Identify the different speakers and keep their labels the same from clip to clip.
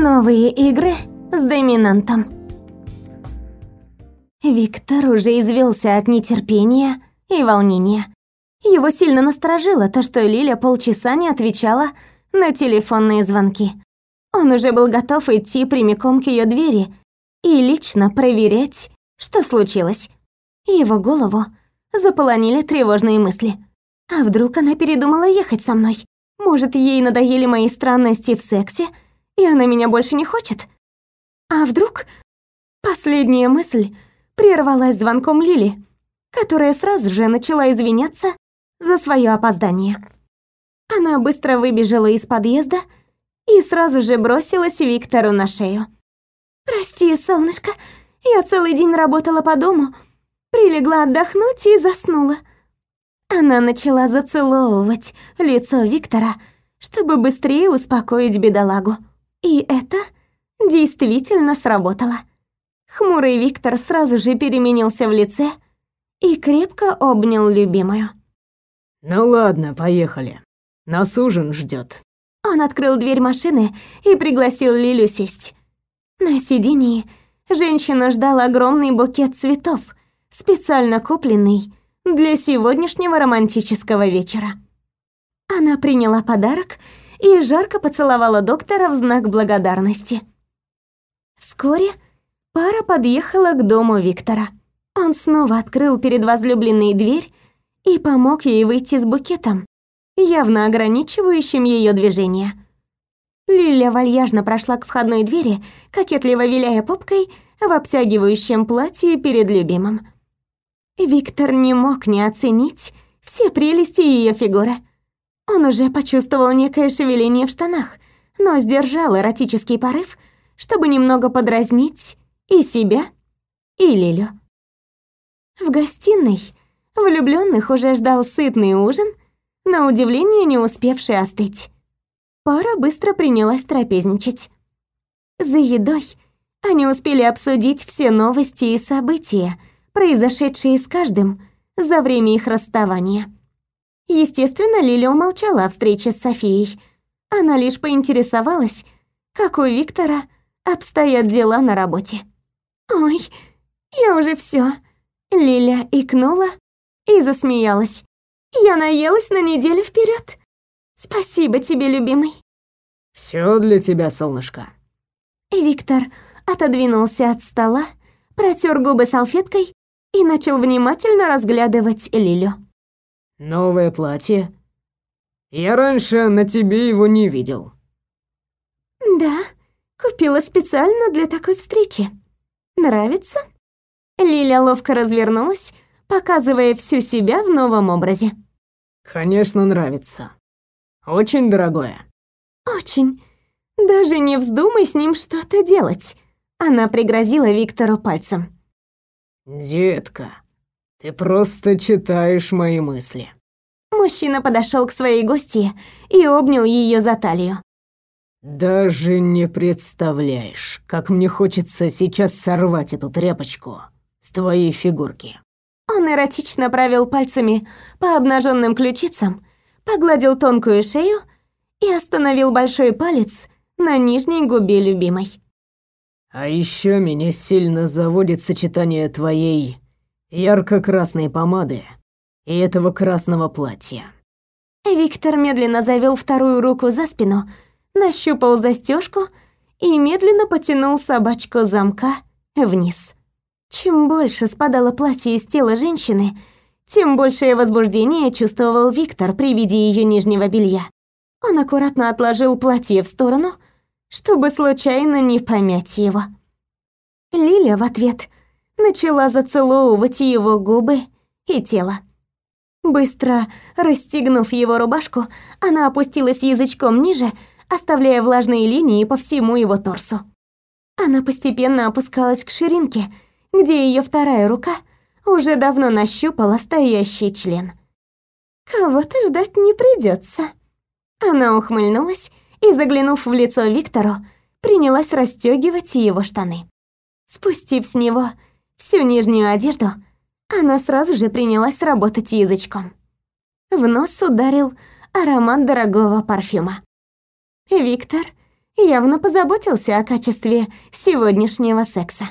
Speaker 1: Новые игры с доминантом. Виктор уже извелся от нетерпения и волнения. Его сильно насторожило то, что Лиля полчаса не отвечала на телефонные звонки. Он уже был готов идти прямиком к ее двери и лично проверять, что случилось. Его голову заполонили тревожные мысли. А вдруг она передумала ехать со мной? Может, ей надоели мои странности в сексе, и она меня больше не хочет? А вдруг... Последняя мысль прервалась звонком Лили, которая сразу же начала извиняться за свое опоздание. Она быстро выбежала из подъезда и сразу же бросилась Виктору на шею. «Прости, солнышко, я целый день работала по дому, прилегла отдохнуть и заснула». Она начала зацеловывать лицо Виктора, чтобы быстрее успокоить бедолагу. И это действительно сработало. Хмурый Виктор сразу же переменился в лице и крепко обнял любимую.
Speaker 2: «Ну ладно, поехали. Нас ужин ждет.
Speaker 1: Он открыл дверь машины и пригласил Лилю сесть. На сиденье женщина ждала огромный букет цветов, специально купленный для сегодняшнего романтического вечера. Она приняла подарок и жарко поцеловала доктора в знак благодарности. Вскоре пара подъехала к дому Виктора. Он снова открыл перед возлюбленной дверь и помог ей выйти с букетом, явно ограничивающим ее движение. Лиля вальяжно прошла к входной двери, кокетливо виляя попкой в обтягивающем платье перед любимым. Виктор не мог не оценить все прелести ее фигуры. Он уже почувствовал некое шевеление в штанах, но сдержал эротический порыв, чтобы немного подразнить и себя, и Лилю. В гостиной влюбленных уже ждал сытный ужин, на удивление не успевший остыть. Пара быстро принялась трапезничать. За едой они успели обсудить все новости и события, произошедшие с каждым за время их расставания. Естественно, Лиля умолчала о встрече с Софией. Она лишь поинтересовалась, как у Виктора обстоят дела на работе. «Ой, я уже все. Лиля икнула и засмеялась. «Я наелась на неделю вперед. Спасибо тебе, любимый».
Speaker 2: Все для тебя, солнышко».
Speaker 1: И Виктор отодвинулся от стола, протер губы салфеткой и начал внимательно разглядывать Лилю.
Speaker 2: «Новое платье? Я раньше на тебе его не видел».
Speaker 1: «Да, купила специально для такой встречи. Нравится?» Лиля ловко развернулась, показывая всю себя в новом образе.
Speaker 2: «Конечно, нравится. Очень дорогое».
Speaker 1: «Очень. Даже не вздумай с ним что-то делать». Она пригрозила Виктору пальцем.
Speaker 2: «Детка, ты просто читаешь мои мысли».
Speaker 1: Мужчина подошел к своей гости и обнял ее за талию.
Speaker 2: «Даже не представляешь, как мне хочется сейчас сорвать эту тряпочку с твоей фигурки».
Speaker 1: Он эротично провел пальцами по обнаженным ключицам, погладил тонкую шею и остановил большой палец на нижней губе любимой.
Speaker 2: А еще меня сильно заводит сочетание твоей ярко-красной помады и этого красного платья.
Speaker 1: Виктор медленно завел вторую руку за спину, нащупал застежку и медленно потянул собачку замка вниз. Чем больше спадало платье из тела женщины, тем большее возбуждение чувствовал Виктор при виде ее нижнего белья. Он аккуратно отложил платье в сторону — чтобы случайно не помять его. Лиля в ответ начала зацеловывать его губы и тело. Быстро расстегнув его рубашку, она опустилась язычком ниже, оставляя влажные линии по всему его торсу. Она постепенно опускалась к ширинке, где ее вторая рука уже давно нащупала стоящий член. Кого-то ждать не придется. Она ухмыльнулась и, заглянув в лицо Виктору, принялась расстегивать его штаны. Спустив с него всю нижнюю одежду, она сразу же принялась работать язычком. В нос ударил аромат дорогого парфюма. Виктор явно позаботился о качестве сегодняшнего секса.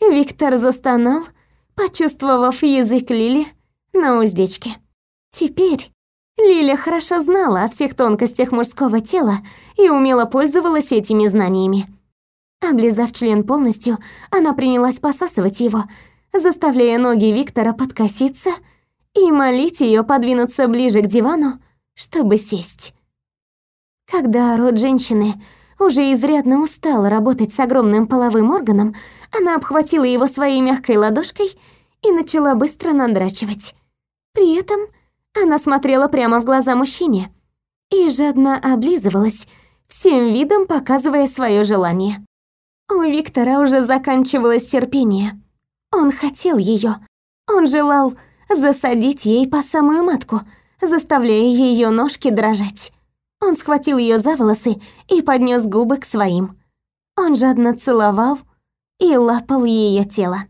Speaker 1: Виктор застонал, почувствовав язык Лили на уздечке. Теперь Лиля хорошо знала о всех тонкостях мужского тела и умело пользовалась этими знаниями. Облизав член полностью, она принялась посасывать его, заставляя ноги Виктора подкоситься и молить ее подвинуться ближе к дивану, чтобы сесть. Когда рот женщины уже изрядно устал работать с огромным половым органом, она обхватила его своей мягкой ладошкой и начала быстро надрачивать. При этом она смотрела прямо в глаза мужчине и жадно облизывалась, всем видом показывая свое желание. У Виктора уже заканчивалось терпение. Он хотел ее. Он желал засадить ей по самую матку, заставляя ее ножки дрожать. Он схватил ее за волосы и поднес губы к своим. Он жадно целовал и лапал ее тело.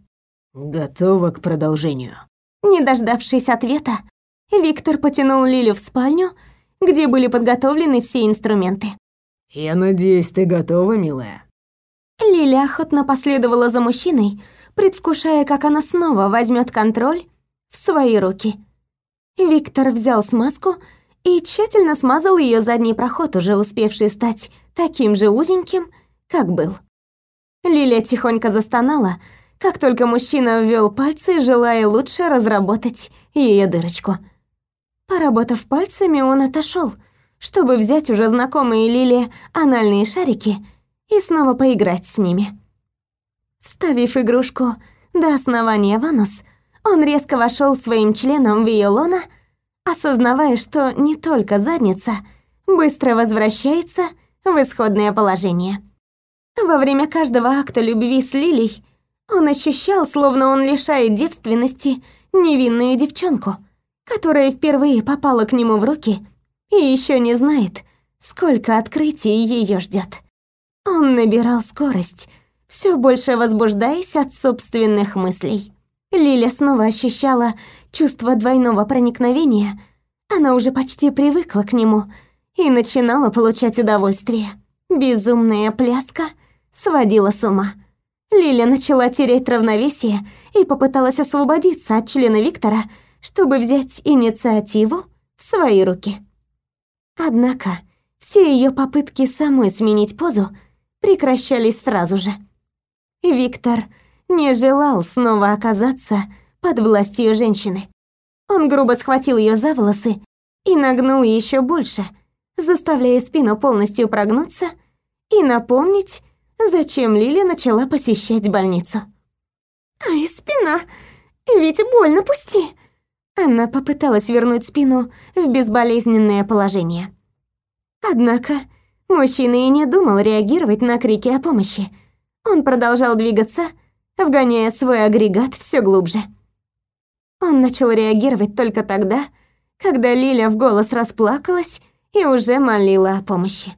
Speaker 2: готова к продолжению.
Speaker 1: Не дождавшись ответа, Виктор потянул Лилю в спальню, где были подготовлены все инструменты.
Speaker 2: Я надеюсь, ты готова, милая.
Speaker 1: Лиля охотно последовала за мужчиной, предвкушая, как она снова возьмет контроль в свои руки. Виктор взял смазку и тщательно смазал ее задний проход, уже успевший стать таким же узеньким, как был. Лиля тихонько застонала, как только мужчина ввел пальцы, желая лучше разработать ее дырочку. Поработав пальцами, он отошел, чтобы взять уже знакомые Лиле анальные шарики и снова поиграть с ними. Вставив игрушку до основания в анус, он резко вошел своим членом в ее лоно, осознавая, что не только задница быстро возвращается в исходное положение. Во время каждого акта любви с Лилей он ощущал, словно он лишает девственности невинную девчонку, которая впервые попала к нему в руки и еще не знает, сколько открытий ее ждет. Он набирал скорость, все больше возбуждаясь от собственных мыслей. Лиля снова ощущала чувство двойного проникновения. Она уже почти привыкла к нему и начинала получать удовольствие. Безумная пляска сводила с ума. Лиля начала терять равновесие и попыталась освободиться от члена Виктора, чтобы взять инициативу в свои руки. Однако все ее попытки самой сменить позу прекращались сразу же. Виктор не желал снова оказаться под властью женщины. Он грубо схватил ее за волосы и нагнул еще больше, заставляя спину полностью прогнуться и напомнить, зачем Лили начала посещать больницу. «Ай, спина! Ведь больно, пусти!» Она попыталась вернуть спину в безболезненное положение. Однако мужчина и не думал реагировать на крики о помощи. Он продолжал двигаться, вгоняя свой агрегат все глубже. Он начал реагировать только тогда, когда Лиля в голос расплакалась и уже молила о помощи.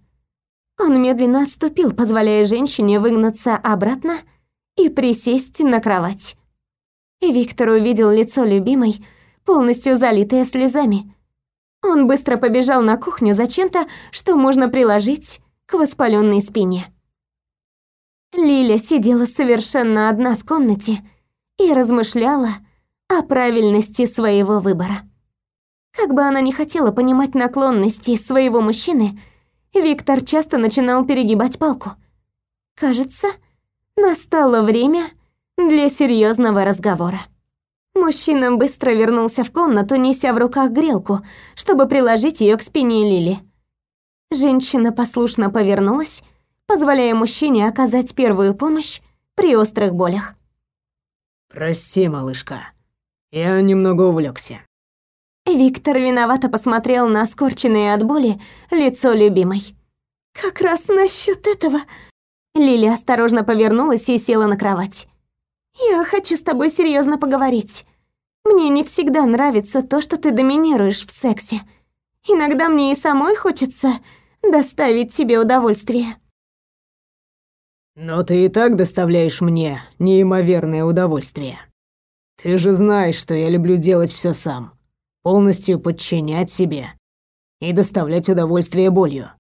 Speaker 1: Он медленно отступил, позволяя женщине выгнуться обратно и присесть на кровать. Виктор увидел лицо любимой, полностью залитое слезами. Он быстро побежал на кухню за чем-то, что можно приложить к воспаленной спине. Лиля сидела совершенно одна в комнате и размышляла о правильности своего выбора. Как бы она ни хотела понимать наклонности своего мужчины, Виктор часто начинал перегибать палку. Кажется, настало время для серьезного разговора. Мужчина быстро вернулся в комнату, неся в руках грелку, чтобы приложить ее к спине Лили. Женщина послушно повернулась позволяя мужчине оказать первую помощь при острых болях.
Speaker 2: Прости, малышка. Я немного увлекся.
Speaker 1: Виктор виновато посмотрел на скорченное от боли лицо любимой. Как раз насчет этого. Лили осторожно повернулась и села на кровать. Я хочу с тобой серьезно поговорить. Мне не всегда нравится то, что ты доминируешь в сексе. Иногда мне и самой хочется доставить тебе удовольствие.
Speaker 2: Но ты и так доставляешь мне неимоверное удовольствие. Ты же знаешь, что я люблю делать все сам, полностью подчинять себе и доставлять удовольствие болью.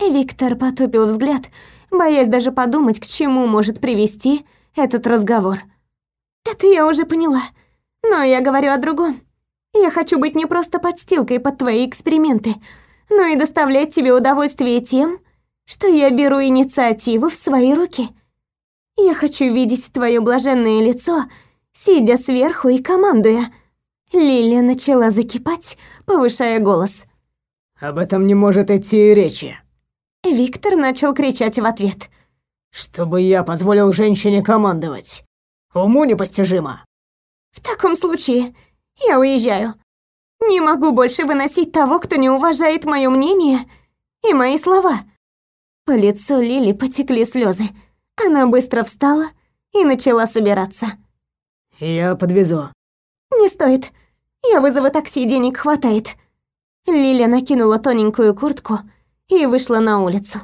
Speaker 1: Виктор потупил взгляд, боясь даже подумать, к чему может привести этот разговор. Это я уже поняла. Но я говорю о другом. Я хочу быть не просто подстилкой под твои эксперименты, но и доставлять тебе удовольствие тем, что я беру инициативу в свои руки. Я хочу видеть твое блаженное лицо, сидя сверху и командуя. Лилия начала закипать, повышая голос.
Speaker 2: Об этом не может идти и речи.
Speaker 1: Виктор начал кричать в ответ.
Speaker 2: Чтобы я позволил женщине командовать. Уму непостижимо.
Speaker 1: В таком случае я уезжаю. Не могу больше выносить того, кто не уважает мое мнение и мои слова. По лицу Лили потекли слезы. Она быстро встала и начала собираться.
Speaker 2: Я подвезу.
Speaker 1: Не стоит. Я вызову такси, денег хватает. Лиля накинула тоненькую куртку и вышла на улицу.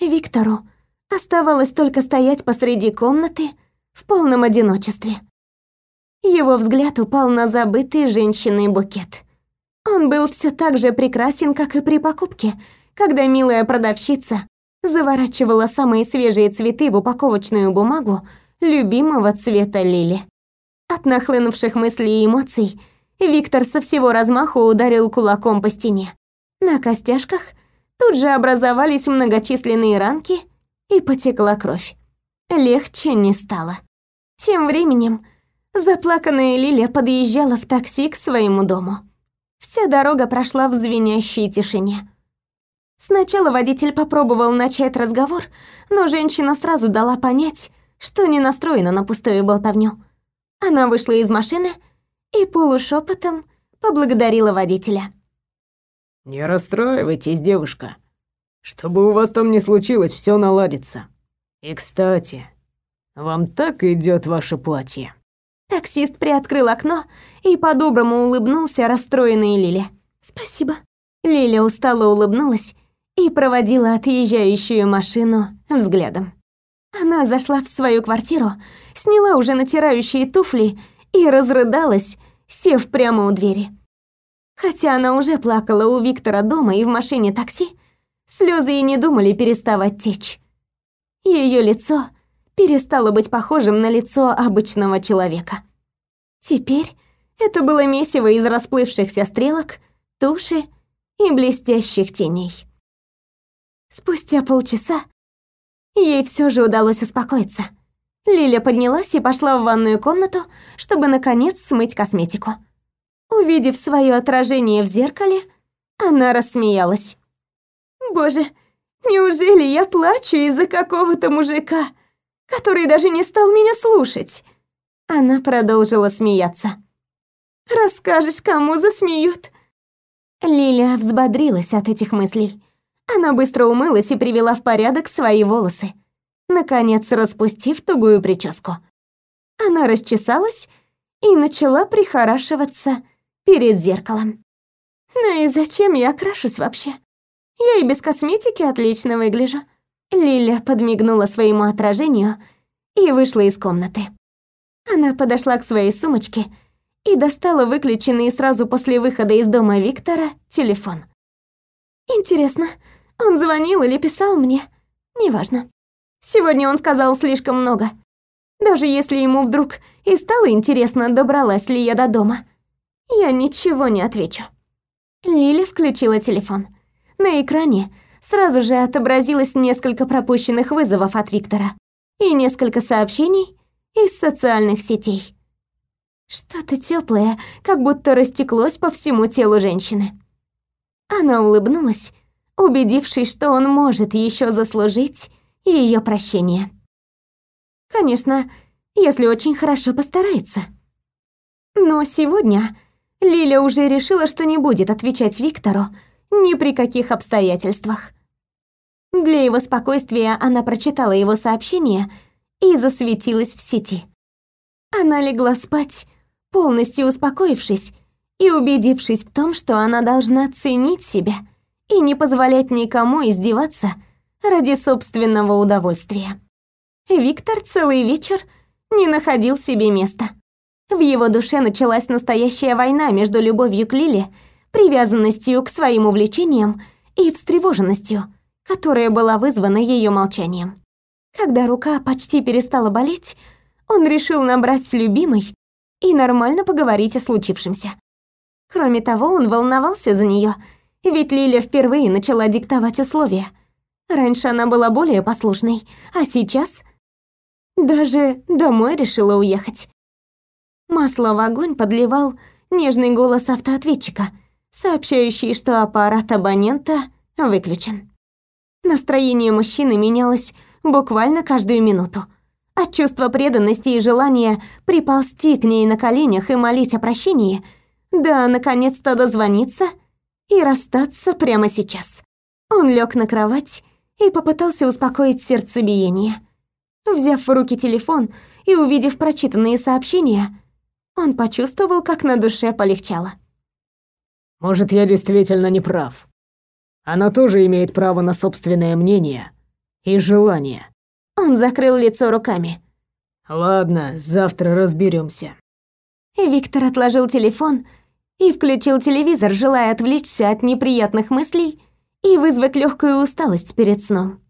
Speaker 1: Виктору оставалось только стоять посреди комнаты в полном одиночестве. Его взгляд упал на забытый женщиной букет. Он был все так же прекрасен, как и при покупке, когда милая продавщица заворачивала самые свежие цветы в упаковочную бумагу любимого цвета лили. От нахлынувших мыслей и эмоций Виктор со всего размаху ударил кулаком по стене. На костяшках тут же образовались многочисленные ранки и потекла кровь. Легче не стало. Тем временем Заплаканная Лилия подъезжала в такси к своему дому. Вся дорога прошла в звенящей тишине. Сначала водитель попробовал начать разговор, но женщина сразу дала понять, что не настроена на пустую болтовню. Она вышла из машины и полушепотом поблагодарила водителя.
Speaker 2: «Не расстраивайтесь, девушка. Чтобы у вас там не случилось, все наладится. И, кстати, вам так идет ваше платье».
Speaker 1: Таксист приоткрыл окно и по-доброму улыбнулся расстроенной Лиле. «Спасибо». Лиля устало улыбнулась и проводила отъезжающую машину взглядом. Она зашла в свою квартиру, сняла уже натирающие туфли и разрыдалась, сев прямо у двери. Хотя она уже плакала у Виктора дома и в машине такси, слезы и не думали переставать течь. Ее лицо перестало быть похожим на лицо обычного человека. Теперь это было месиво из расплывшихся стрелок, туши и блестящих теней. Спустя полчаса ей все же удалось успокоиться. Лиля поднялась и пошла в ванную комнату, чтобы наконец смыть косметику. Увидев свое отражение в зеркале, она рассмеялась. «Боже, неужели я плачу из-за какого-то мужика?» который даже не стал меня слушать. Она продолжила смеяться. Расскажешь, кому засмеют? Лиля взбодрилась от этих мыслей. Она быстро умылась и привела в порядок свои волосы, наконец распустив тугую прическу. Она расчесалась и начала прихорашиваться перед зеркалом. Ну и зачем я крашусь вообще? Я и без косметики отлично выгляжу. Лиля подмигнула своему отражению и вышла из комнаты. Она подошла к своей сумочке и достала выключенный сразу после выхода из дома Виктора телефон. Интересно, он звонил или писал мне? Неважно. Сегодня он сказал слишком много. Даже если ему вдруг и стало интересно, добралась ли я до дома, я ничего не отвечу. Лиля включила телефон. На экране сразу же отобразилось несколько пропущенных вызовов от Виктора и несколько сообщений из социальных сетей. Что-то теплое, как будто растеклось по всему телу женщины. Она улыбнулась, убедившись, что он может еще заслужить ее прощение. Конечно, если очень хорошо постарается. Но сегодня Лиля уже решила, что не будет отвечать Виктору ни при каких обстоятельствах. Для его спокойствия она прочитала его сообщение и засветилась в сети. Она легла спать, полностью успокоившись и убедившись в том, что она должна ценить себя и не позволять никому издеваться ради собственного удовольствия. Виктор целый вечер не находил себе места. В его душе началась настоящая война между любовью к Лиле, привязанностью к своим увлечениям и встревоженностью, которая была вызвана ее молчанием. Когда рука почти перестала болеть, он решил набрать любимой и нормально поговорить о случившемся. Кроме того, он волновался за нее, ведь Лиля впервые начала диктовать условия. Раньше она была более послушной, а сейчас даже домой решила уехать. Масло в огонь подливал нежный голос автоответчика, сообщающий, что аппарат абонента выключен. Настроение мужчины менялось буквально каждую минуту. От чувства преданности и желания приползти к ней на коленях и молить о прощении, да, наконец-то дозвониться и расстаться прямо сейчас. Он лег на кровать и попытался успокоить сердцебиение. Взяв в руки телефон и увидев прочитанные сообщения, он почувствовал, как на душе полегчало.
Speaker 2: «Может, я действительно не прав. Она тоже имеет право на собственное мнение и желание».
Speaker 1: Он закрыл лицо руками.
Speaker 2: «Ладно, завтра разберемся.
Speaker 1: Виктор отложил телефон и включил телевизор, желая отвлечься от неприятных мыслей и вызвать легкую усталость перед сном.